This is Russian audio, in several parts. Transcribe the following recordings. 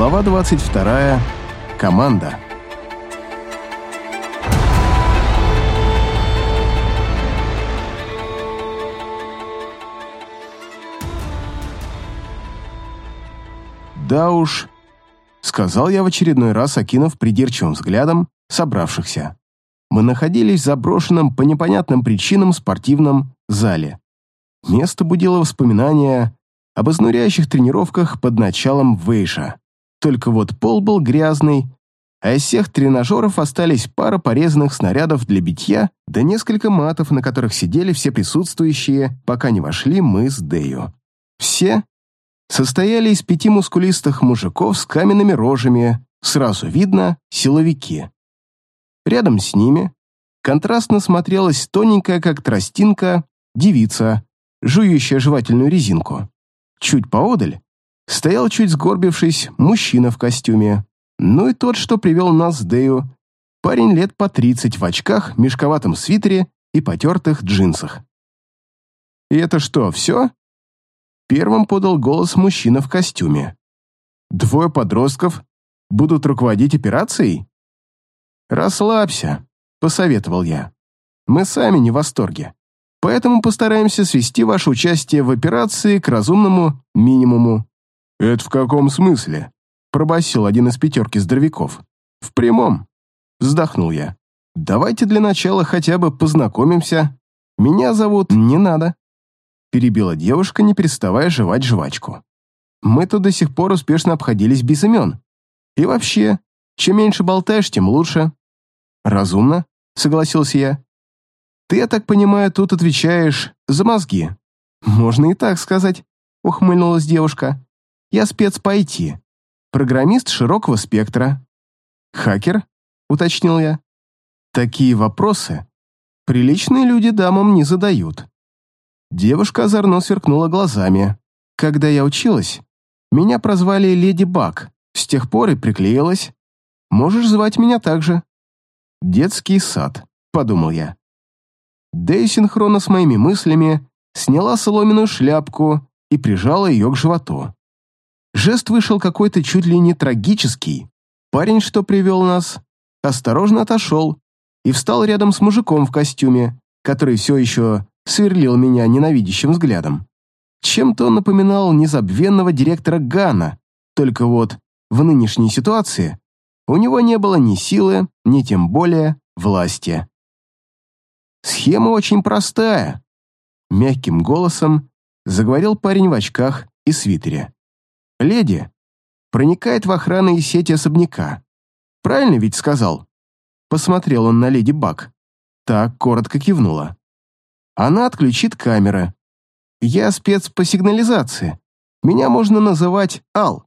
Глава 22. Команда. «Да уж», — сказал я в очередной раз, окинув придирчивым взглядом собравшихся. Мы находились в заброшенном по непонятным причинам спортивном зале. Место будило воспоминания об изнуряющих тренировках под началом Вейша. Только вот пол был грязный, а из всех тренажеров остались пара порезанных снарядов для битья да несколько матов, на которых сидели все присутствующие, пока не вошли мы с Дэю. Все состояли из пяти мускулистых мужиков с каменными рожами, сразу видно — силовики. Рядом с ними контрастно смотрелась тоненькая, как тростинка, девица, жующая жевательную резинку. Чуть поодаль стоял, чуть сгорбившись, мужчина в костюме. Ну и тот, что привел нас с Дэю. Парень лет по тридцать в очках, мешковатом свитере и потертых джинсах. «И это что, все?» Первым подал голос мужчина в костюме. «Двое подростков будут руководить операцией?» «Расслабься», — посоветовал я. «Мы сами не в восторге, поэтому постараемся свести ваше участие в операции к разумному минимуму». «Это в каком смысле?» — пробасил один из пятерки здоровяков. «В прямом», — вздохнул я. «Давайте для начала хотя бы познакомимся. Меня зовут «Не надо», перебила девушка, не переставая жевать жвачку. «Мы тут до сих пор успешно обходились без имен. И вообще, чем меньше болтаешь, тем лучше». «Разумно», — согласился я. «Ты, я так понимаю, тут отвечаешь за мозги». «Можно и так сказать», — ухмыльнулась девушка. «Я спец по IT. Программист широкого спектра». «Хакер?» — уточнил я. «Такие вопросы приличные люди дамам не задают». Девушка озорно сверкнула глазами. Когда я училась, меня прозвали Леди Баг. С тех пор и приклеилась. Можешь звать меня так же. Детский сад, подумал я. Дэй синхронно с моими мыслями сняла соломенную шляпку и прижала ее к животу. Жест вышел какой-то чуть ли не трагический. Парень, что привел нас, осторожно отошел и встал рядом с мужиком в костюме, который все еще сверлил меня ненавидящим взглядом. Чем-то он напоминал незабвенного директора Гана, только вот в нынешней ситуации у него не было ни силы, ни тем более власти. Схема очень простая. Мягким голосом заговорил парень в очках и свитере. Леди проникает в охранные сети особняка. Правильно ведь сказал? Посмотрел он на леди Бак. Так коротко кивнула она отключит камеры. Я спец по сигнализации. Меня можно называть Ал.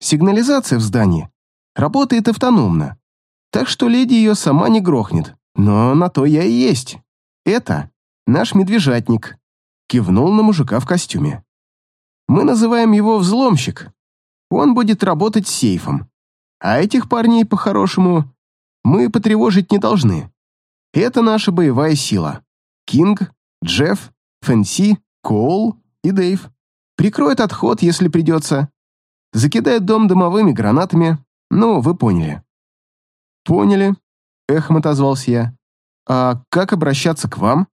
Сигнализация в здании работает автономно, так что леди ее сама не грохнет. Но на то я и есть. Это наш медвежатник. Кивнул на мужика в костюме. Мы называем его взломщик. Он будет работать с сейфом. А этих парней, по-хорошему, мы потревожить не должны. Это наша боевая сила. Кинг, Джефф, Фэнси, Коул и Дэйв. Прикроет отход, если придется. Закидает дом дымовыми гранатами. Ну, вы поняли. Поняли, эхом отозвался я. А как обращаться к вам?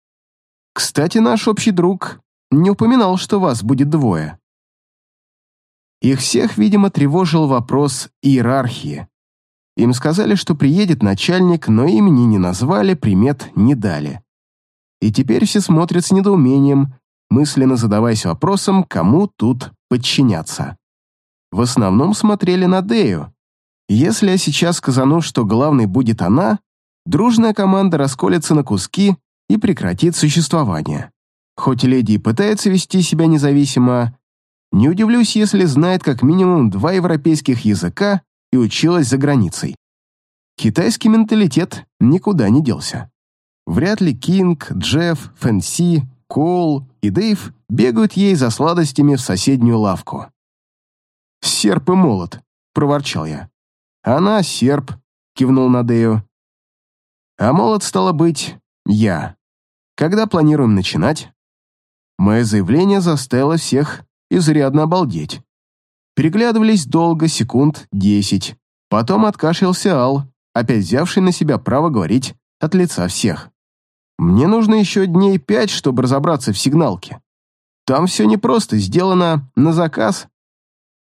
Кстати, наш общий друг не упоминал, что вас будет двое. Их всех, видимо, тревожил вопрос иерархии. Им сказали, что приедет начальник, но имени не назвали, примет не дали. И теперь все смотрят с недоумением, мысленно задаваясь вопросом, кому тут подчиняться. В основном смотрели на Дею. Если я сейчас сказану, что главной будет она, дружная команда расколется на куски и прекратит существование. Хоть леди и пытается вести себя независимо, не удивлюсь, если знает как минимум два европейских языка и училась за границей. Китайский менталитет никуда не делся. Вряд ли Кинг, Джефф, Фэнси, Коул и Дэйв бегают ей за сладостями в соседнюю лавку. «Серп и молот», — проворчал я. «Она серп», — кивнул на Дэю. «А молот, стало быть, я. Когда планируем начинать?» Мое заявление заставило всех изрядно обалдеть. Переглядывались долго, секунд десять. Потом откашлялся Ал, опять взявший на себя право говорить от лица всех. Мне нужно еще дней пять, чтобы разобраться в сигналке. Там все непросто, сделано на заказ.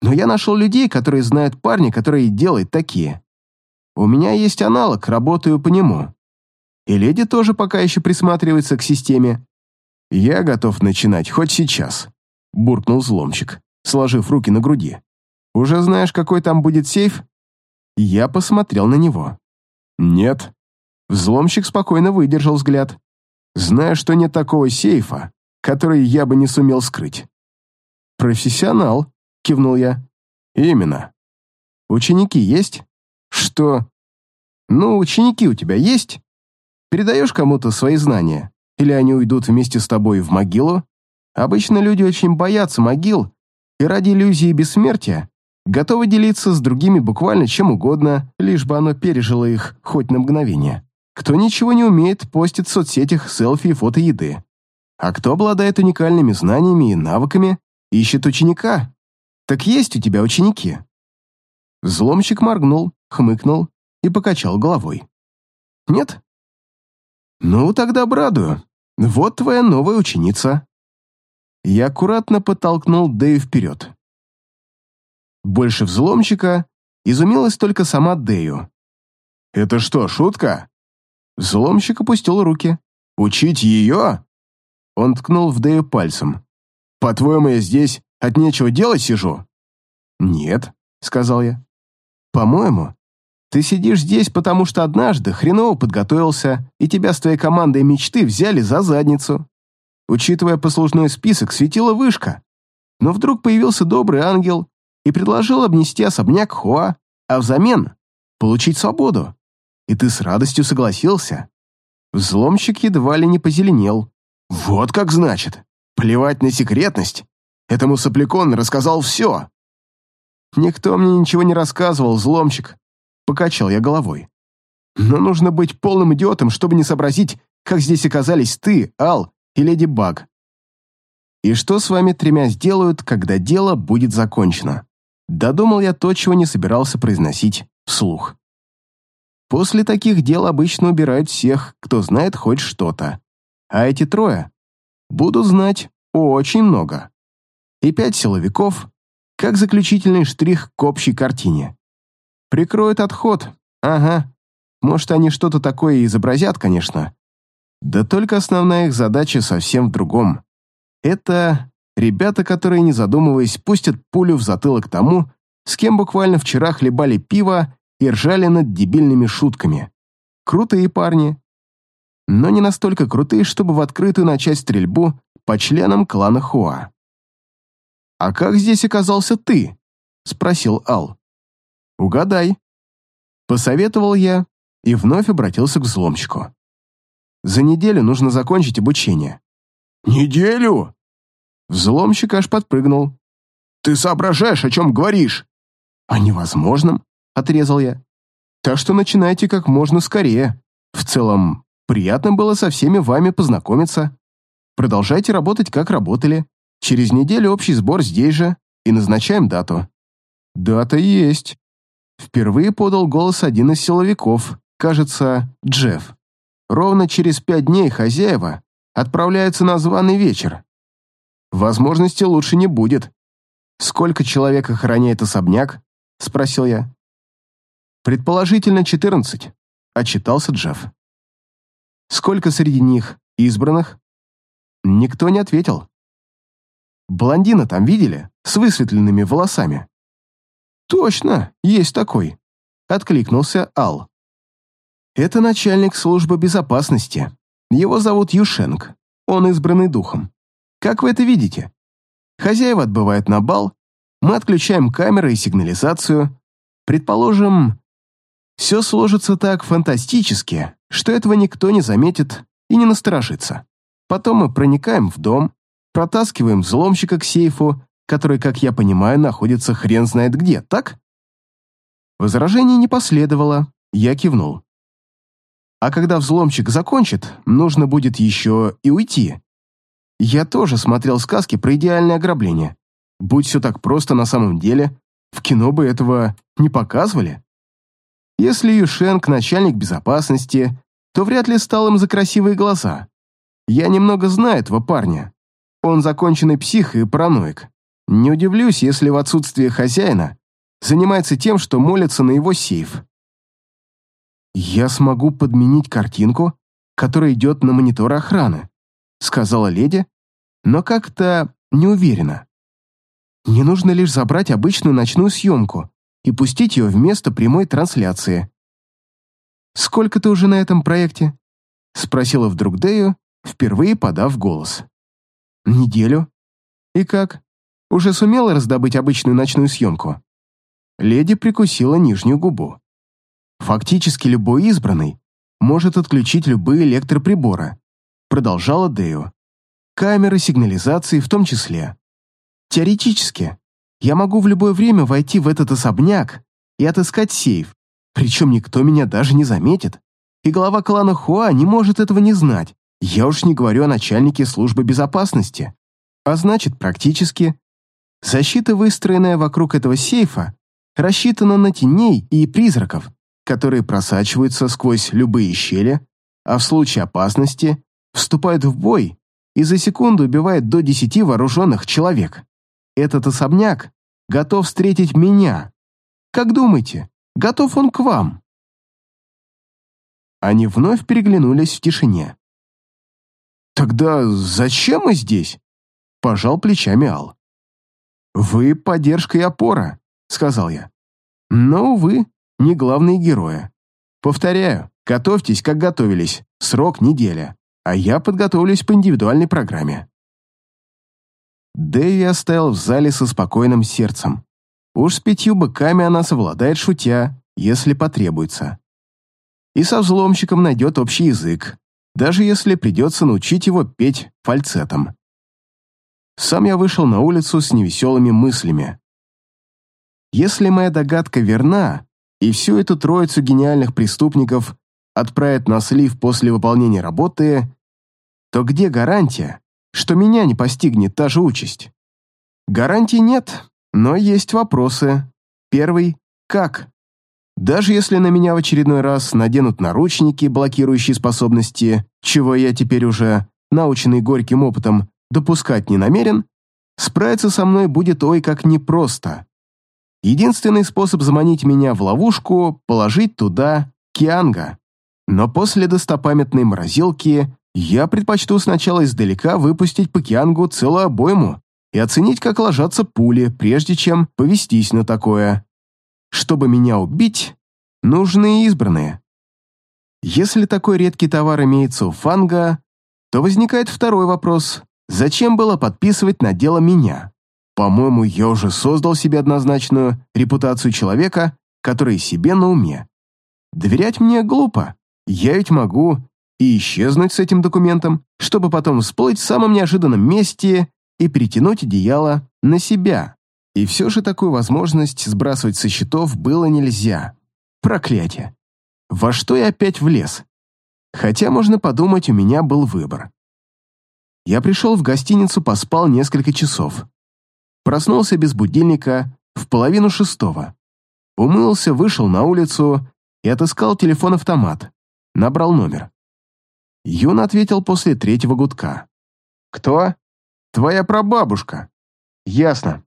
Но я нашел людей, которые знают парня, который делает такие. У меня есть аналог, работаю по нему. И леди тоже пока еще присматривается к системе. Я готов начинать хоть сейчас, буркнул взломщик, сложив руки на груди. Уже знаешь, какой там будет сейф? Я посмотрел на него. Нет. Взломщик спокойно выдержал взгляд. Знаю, что нет такого сейфа, который я бы не сумел скрыть. Профессионал, кивнул я. Именно. Ученики есть? Что? Ну, ученики у тебя есть? Передаешь кому-то свои знания? Или они уйдут вместе с тобой в могилу? Обычно люди очень боятся могил и ради иллюзии бессмертия готовы делиться с другими буквально чем угодно, лишь бы оно пережило их хоть на мгновение. Кто ничего не умеет, постит в соцсетях селфи и фото еды. А кто обладает уникальными знаниями и навыками, ищет ученика. Так есть у тебя ученики. Взломщик моргнул, хмыкнул и покачал головой. Нет? Ну, тогда обрадую. Вот твоя новая ученица. Я аккуратно подтолкнул Дэю вперед. Больше взломщика изумилась только сама Дэю. «Это что, шутка?» Взломщик опустил руки. «Учить ее?» Он ткнул в Дэю пальцем. «По-твоему, я здесь от нечего делать сижу?» «Нет», — сказал я. «По-моему, ты сидишь здесь, потому что однажды хреново подготовился, и тебя с твоей командой мечты взяли за задницу. Учитывая послужной список, светила вышка. Но вдруг появился добрый ангел и предложил обнести особняк Хуа, а взамен получить свободу. И ты с радостью согласился. Взломщик едва ли не позеленел. Вот как значит. Плевать на секретность. Этому соплякон рассказал все. Никто мне ничего не рассказывал, взломщик. Покачал я головой. Но нужно быть полным идиотом, чтобы не сообразить, как здесь оказались ты, Ал и Леди Баг. И что с вами тремя сделают, когда дело будет закончено? Додумал я то, чего не собирался произносить вслух. После таких дел обычно убирают всех, кто знает хоть что-то. А эти трое будут знать очень много. И пять силовиков, как заключительный штрих к общей картине. Прикроют отход, ага. Может, они что-то такое изобразят, конечно. Да только основная их задача совсем в другом. Это ребята, которые, не задумываясь, пустят пулю в затылок тому, с кем буквально вчера хлебали пиво и ржали над дебильными шутками. Крутые парни. Но не настолько крутые, чтобы в открытую начать стрельбу по членам клана Хуа. «А как здесь оказался ты?» — спросил Ал. «Угадай». Посоветовал я и вновь обратился к взломщику. «За неделю нужно закончить обучение». «Неделю?» Взломщик аж подпрыгнул. «Ты соображаешь, о чем говоришь?» «О невозможном», — отрезал я. «Так что начинайте как можно скорее. В целом, приятно было со всеми вами познакомиться. Продолжайте работать, как работали. Через неделю общий сбор здесь же и назначаем дату». «Дата есть», Впервые подал голос один из силовиков, кажется, Джефф. Ровно через пять дней хозяева отправляются на званый вечер. Возможности лучше не будет. «Сколько человек охраняет особняк?» — спросил я. «Предположительно, четырнадцать», — отчитался Джефф. «Сколько среди них избранных?» Никто не ответил. «Блондина там видели? С высветленными волосами?» «Точно, есть такой», — откликнулся Ал. «Это начальник службы безопасности. Его зовут Юшенк. Он избранный духом. Как вы это видите? Хозяева отбывают на бал, мы отключаем камеры и сигнализацию. Предположим, все сложится так фантастически, что этого никто не заметит и не насторожится. Потом мы проникаем в дом, протаскиваем взломщика к сейфу который, как я понимаю, находится хрен знает где, так? Возражений не последовало, я кивнул. А когда взломщик закончит, нужно будет еще и уйти. Я тоже смотрел сказки про идеальное ограбление. Будь все так просто на самом деле, в кино бы этого не показывали. Если Юшенк начальник безопасности, то вряд ли стал им за красивые глаза. Я немного знаю этого парня. Он законченный псих и параноик. Не удивлюсь, если в отсутствие хозяина занимается тем, что молится на его сейф. «Я смогу подменить картинку, которая идет на монитор охраны», сказала леди, но как-то неуверенно. «Не нужно лишь забрать обычную ночную съемку и пустить ее вместо прямой трансляции». «Сколько ты уже на этом проекте?» спросила вдруг Дэю, впервые подав голос. «Неделю. И как? Уже сумела раздобыть обычную ночную съемку?» Леди прикусила нижнюю губу. Фактически любой избранный может отключить любые электроприборы, продолжала Дею. Камеры сигнализации в том числе. Теоретически, я могу в любое время войти в этот особняк и отыскать сейф, причем никто меня даже не заметит. И глава клана Хуа не может этого не знать. Я уж не говорю о начальнике службы безопасности. А значит, практически, защита, выстроенная вокруг этого сейфа, рассчитана на теней и призраков, которые просачиваются сквозь любые щели, а в случае опасности вступают в бой и за секунду убивают до десяти вооруженных человек. Этот особняк готов встретить меня. Как думаете, готов он к вам?» Они вновь переглянулись в тишине. «Тогда зачем мы здесь?» – пожал плечами Ал. «Вы поддержка и опора», — сказал я. «Но, увы, не главные герои. Повторяю, готовьтесь, как готовились, срок неделя, а я подготовлюсь по индивидуальной программе». Дэви оставил в зале со спокойным сердцем. Уж с пятью быками она совладает шутя, если потребуется. И со взломщиком найдет общий язык, даже если придется научить его петь фальцетом. Сам я вышел на улицу с невеселыми мыслями. Если моя догадка верна, и всю эту троицу гениальных преступников отправят на слив после выполнения работы, то где гарантия, что меня не постигнет та же участь? Гарантий нет, но есть вопросы. Первый – как? Даже если на меня в очередной раз наденут наручники, блокирующие способности, чего я теперь уже, наученный горьким опытом, допускать не намерен, справиться со мной будет ой как непросто. Единственный способ заманить меня в ловушку — положить туда кианга. Но после достопамятной морозилки я предпочту сначала издалека выпустить по киангу целую обойму и оценить, как ложатся пули, прежде чем повестись на такое. Чтобы меня убить, нужны избранные. Если такой редкий товар имеется у фанга, то возникает второй вопрос. Зачем было подписывать на дело меня? По-моему, я уже создал себе однозначную репутацию человека, который себе на уме. Доверять мне глупо. Я ведь могу и исчезнуть с этим документом, чтобы потом всплыть в самом неожиданном месте и перетянуть одеяло на себя. И все же такую возможность сбрасывать со счетов было нельзя. Проклятие. Во что я опять влез? Хотя, можно подумать, у меня был выбор. Я пришел в гостиницу, поспал несколько часов. Проснулся без будильника в половину шестого. Умылся, вышел на улицу и отыскал телефон-автомат. Набрал номер. Юн ответил после третьего гудка. «Кто?» «Твоя прабабушка». «Ясно.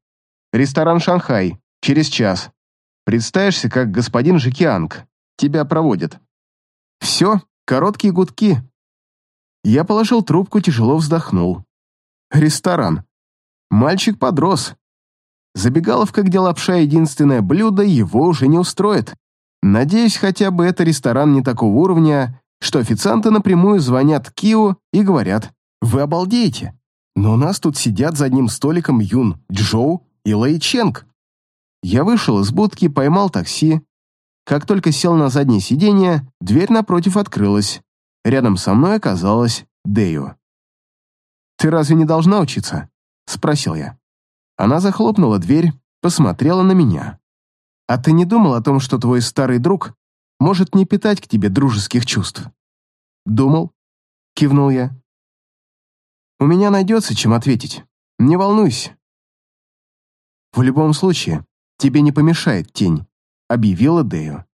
Ресторан «Шанхай». Через час. Представишься, как господин Жикианг. Тебя проводят». «Все, короткие гудки». Я положил трубку, тяжело вздохнул. «Ресторан. Мальчик подрос. Забегаловка, где лапша единственное блюдо, его уже не устроит. Надеюсь, хотя бы это ресторан не такого уровня, что официанты напрямую звонят Кио и говорят «Вы обалдеете, но у нас тут сидят за одним столиком Юн, Джоу и Лэй Ченг». Я вышел из будки, поймал такси. Как только сел на заднее сиденье, дверь напротив открылась. Рядом со мной оказалась Дэю. «Ты разве не должна учиться?» Спросил я. Она захлопнула дверь, посмотрела на меня. «А ты не думал о том, что твой старый друг может не питать к тебе дружеских чувств?» «Думал», — кивнул я. «У меня найдется, чем ответить. Не волнуйся. В любом случае, тебе не помешает тень», — объявила Дею.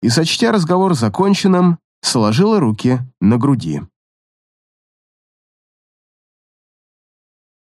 И, сочтя разговор законченным, сложила руки на груди.